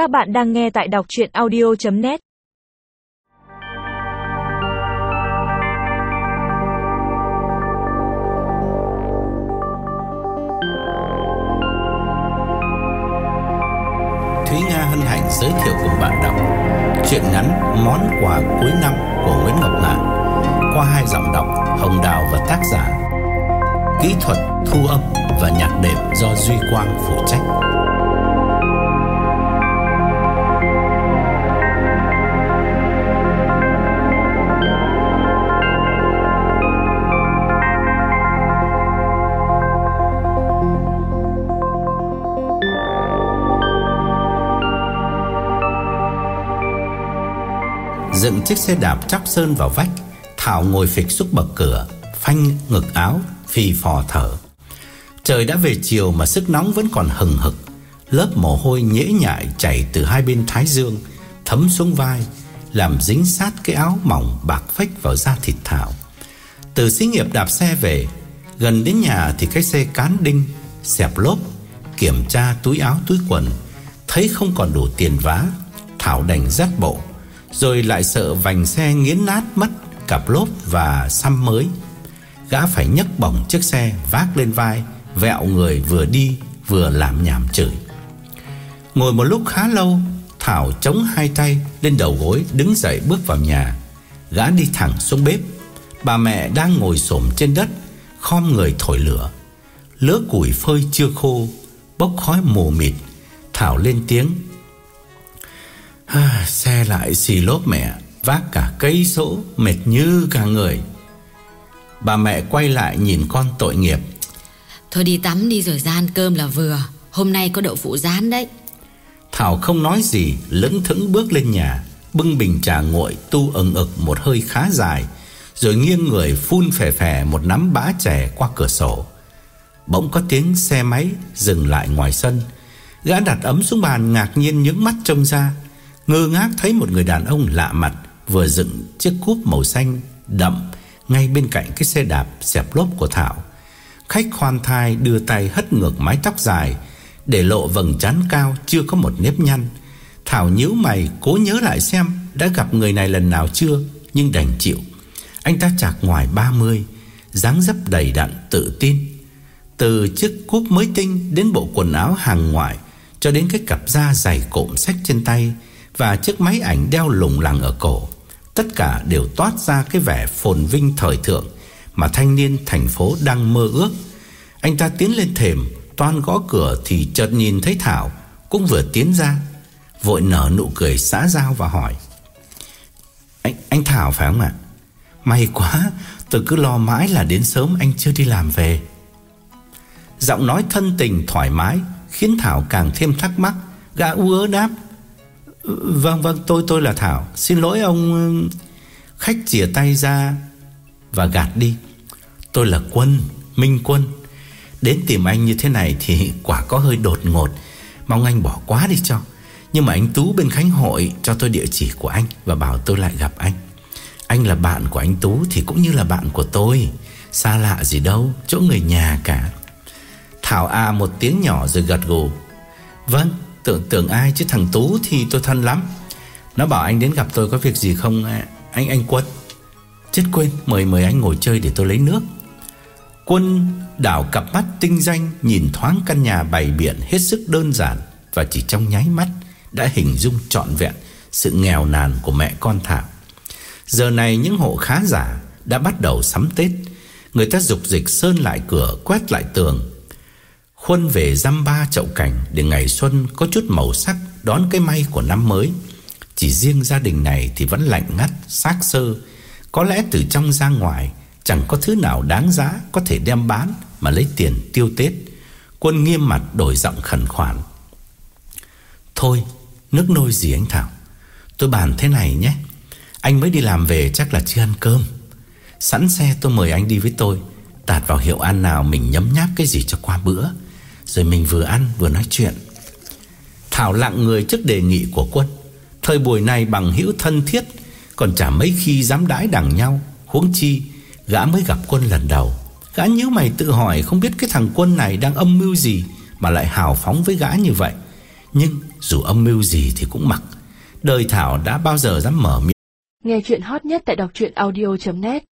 Các bạn đang nghe tại đọc chuyện audio.net Thúy Nga hân hạnh giới thiệu cùng bạn đọc Chuyện ngắn Món quà cuối năm của Nguyễn Ngọc Ngạn Qua hai giọng đọc Hồng Đào và tác giả. Kỹ thuật, thu âm và nhạc đệm do Duy Quang phụ trách. Dựng chiếc xe đạp chắp sơn vào vách, Thảo ngồi phịch xúc bậc cửa, Phanh ngực áo, Phì phò thở. Trời đã về chiều mà sức nóng vẫn còn hừng hực. Lớp mồ hôi nhễ nhại chảy từ hai bên thái dương, Thấm xuống vai, Làm dính sát cái áo mỏng bạc phách vào da thịt Thảo. Từ xí nghiệp đạp xe về, Gần đến nhà thì cái xe cán đinh, Xẹp lốp, Kiểm tra túi áo túi quần, Thấy không còn đủ tiền vá, Thảo đành dắt bộ rồi lại sợ vành xe nghiến nát mất Cặp lốp và xăm mới. Gã phải nhấc bổng chiếc xe Vác lên vai, Vẹo người vừa đi vừa làm nhảm chửi. Ngồi một lúc khá lâu, Thảo chống hai tay lên đầu gối, Đứng dậy bước vào nhà. Gã đi thẳng xuống bếp. Bà mẹ đang ngồi xổm trên đất, Khom người thổi lửa. Lứa củi phơi chưa khô, Bốc khói mù mịt. Thảo lên tiếng. À, xe lại xì lốp mẹ Vác cả cây số Mệt như cả người. Bà mẹ quay lại nhìn con tội nghiệp. Thôi đi tắm đi rồi ra ăn cơm là vừa Hôm nay có đậu phụ rán đấy. Thảo không nói gì Lững thững bước lên nhà Bưng bình trà nguội tu ẩn ực một hơi khá dài Rồi nghiêng người phun phè phè Một nắm bã chè qua cửa sổ. Bỗng có tiếng xe máy Dừng lại ngoài sân. Gã đặt ấm xuống bàn ngạc nhiên những mắt trông ra Ngơ ngác thấy một người đàn ông lạ mặt Vừa dựng chiếc cúp màu xanh đậm Ngay bên cạnh cái xe đạp xẹp lốp của Thảo. Khách khoan thai đưa tay hất ngược mái tóc dài Để lộ vầng trán cao Chưa có một nếp nhăn. Thảo nhíu mày, cố nhớ lại xem Đã gặp người này lần nào chưa, Nhưng đành chịu. Anh ta chạc ngoài 30 dáng dấp đầy đặn tự tin. Từ chiếc cúp mới tinh Đến bộ quần áo hàng ngoại Cho đến cái cặp da dày cộm sách trên tay và chiếc máy ảnh đeo lủng lẳng ở cổ. Tất cả đều toát ra cái vẻ phồn vinh thời thượng mà thanh niên thành phố đang mơ ước. Anh ta tiến lên thềm, toan gõ cửa thì chợt nhìn thấy Thảo cũng vừa tiến ra, vội nở nụ cười xã giao và hỏi: "Anh anh Thảo phải không ạ? May quá, tôi cứ lo mãi là đến sớm anh chưa đi làm về." Giọng nói thân tình thoải mái khiến Thảo càng thêm thắc mắc, gã ú ớ đáp: Vâng vâng tôi tôi là Thảo. Xin lỗi ông ừ, Khách chìa tay ra Và gạt đi. Tôi là Quân, Minh Quân. Đến tìm anh như thế này thì quả có hơi đột ngột. Mong anh bỏ quá đi cho. Nhưng mà anh Tú bên Khánh Hội Cho tôi địa chỉ của anh Và bảo tôi lại gặp anh. Anh là bạn của anh Tú Thì cũng như là bạn của tôi. Xa lạ gì đâu, Chỗ người nhà cả. Thảo à một tiếng nhỏ rồi gật gù. Vâng Tưởng tưởng ai, chứ thằng Tú thì tôi thân lắm. Nó bảo anh đến gặp tôi có việc gì không? Anh anh Quân. Chết quên, mời mời anh ngồi chơi để tôi lấy nước. Quân đảo cặp mắt tinh danh, Nhìn thoáng căn nhà bày biện Hết sức đơn giản Và chỉ trong nháy mắt Đã hình dung trọn vẹn Sự nghèo nàn của mẹ con Thảo. Giờ này những hộ khá giả Đã bắt đầu sắm Tết. Người ta dục dịch sơn lại cửa, Quét lại tường Khuân về dăm ba chậu cảnh Để ngày xuân có chút màu sắc Đón cái may của năm mới. Chỉ riêng gia đình này thì vẫn lạnh ngắt, Xác sơ. Có lẽ từ trong ra ngoài, Chẳng có thứ nào đáng giá Có thể đem bán mà lấy tiền tiêu Tết. Quân nghiêm mặt đổi giọng khẩn khoản. Thôi, Nước nôi gì anh Thảo? Tôi bàn thế này nhé. Anh mới đi làm về chắc là chưa ăn cơm. Sẵn xe tôi mời anh đi với tôi. Tạt vào hiệu ăn nào mình nhấm nháp cái gì cho qua bữa rồi mình vừa ăn vừa nói chuyện. Thảo lặng người trước đề nghị của quân. Thời buổi này bằng hữu thân thiết, Còn chả mấy khi dám đãi đằng nhau. Huống chi, Gã mới gặp quân lần đầu. Gã nhớ mày tự hỏi không biết cái thằng quân này Đang âm mưu gì Mà lại hào phóng với gã như vậy. Nhưng Dù âm mưu gì thì cũng mặc. Đời Thảo đã bao giờ dám mở miệng. Nghe chuyện hot nhất tại đọc audio.net